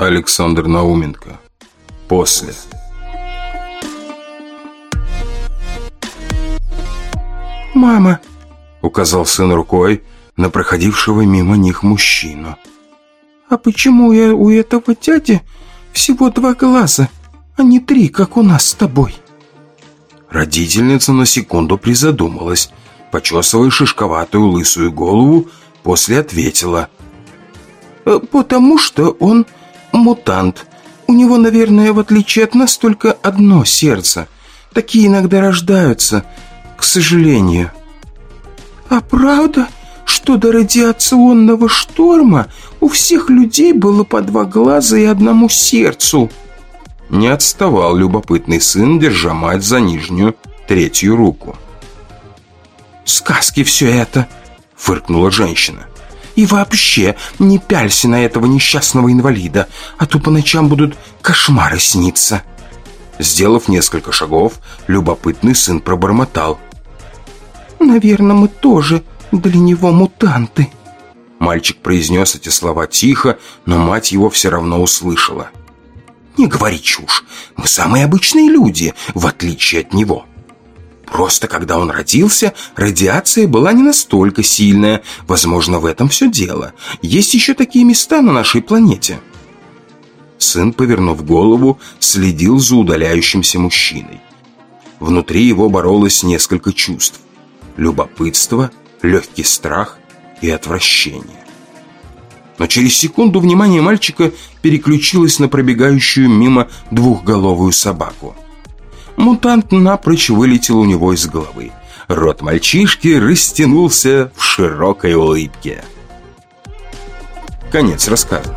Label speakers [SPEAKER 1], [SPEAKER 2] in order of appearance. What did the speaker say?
[SPEAKER 1] Александр Науменко. После.
[SPEAKER 2] «Мама!» — указал сын рукой на проходившего мимо них мужчину. «А почему я у этого дяди всего два глаза, а не три, как у нас с тобой?» Родительница на секунду призадумалась, почесывая шишковатую лысую голову, после ответила. «Э, «Потому что он мутант. У него, наверное, в отличие от нас, только одно сердце. Такие иногда рождаются, к сожалению». «А правда, что до радиационного шторма у всех людей было по два глаза и одному сердцу?»
[SPEAKER 1] Не отставал любопытный сын, держа мать за нижнюю третью руку.
[SPEAKER 2] «Сказки все это!» — фыркнула женщина. «И вообще, не пялься на этого несчастного инвалида, а то по ночам будут кошмары сниться!»
[SPEAKER 1] Сделав несколько шагов, любопытный сын пробормотал.
[SPEAKER 2] «Наверное, мы тоже для него мутанты».
[SPEAKER 1] Мальчик произнес эти слова тихо, но мать его все равно услышала.
[SPEAKER 2] «Не говори чушь. Мы самые обычные люди, в отличие от него». Просто когда он родился, радиация была не настолько сильная. Возможно, в этом все дело. Есть еще такие места на нашей планете.
[SPEAKER 1] Сын, повернув голову, следил за удаляющимся мужчиной. Внутри его боролось несколько чувств. Любопытство, легкий страх и отвращение. Но через секунду внимание мальчика переключилось на пробегающую мимо двухголовую собаку. Мутант напрочь вылетел у него из головы. Рот мальчишки растянулся в широкой улыбке. Конец рассказа.